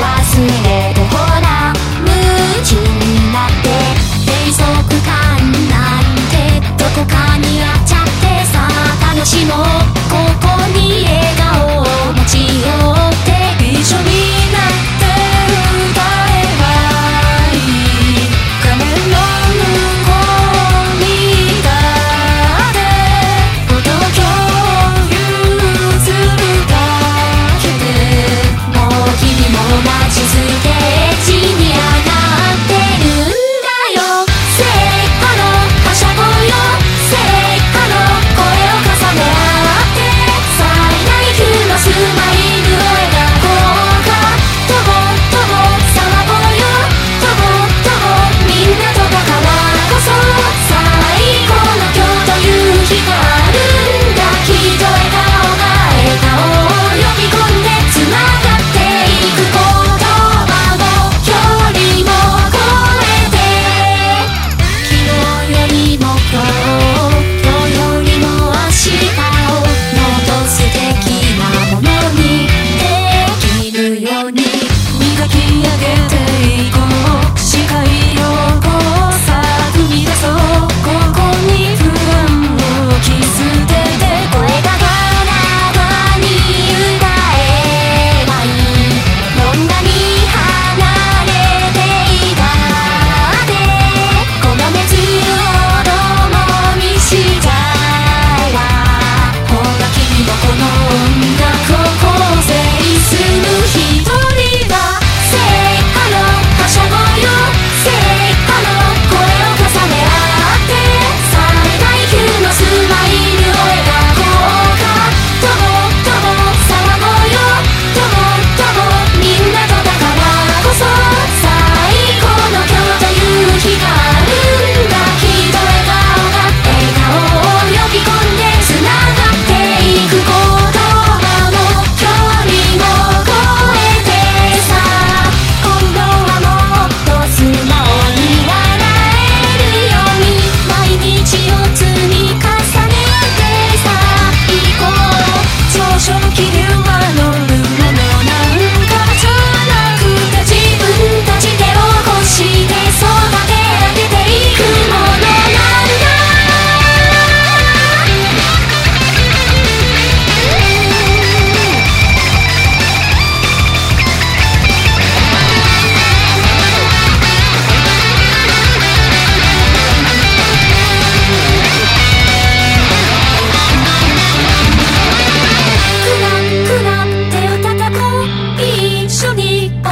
忘れてほら夢中になって。閉塞感なんてどこかにあっちゃってさ。楽しもう。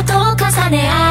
と重ね合う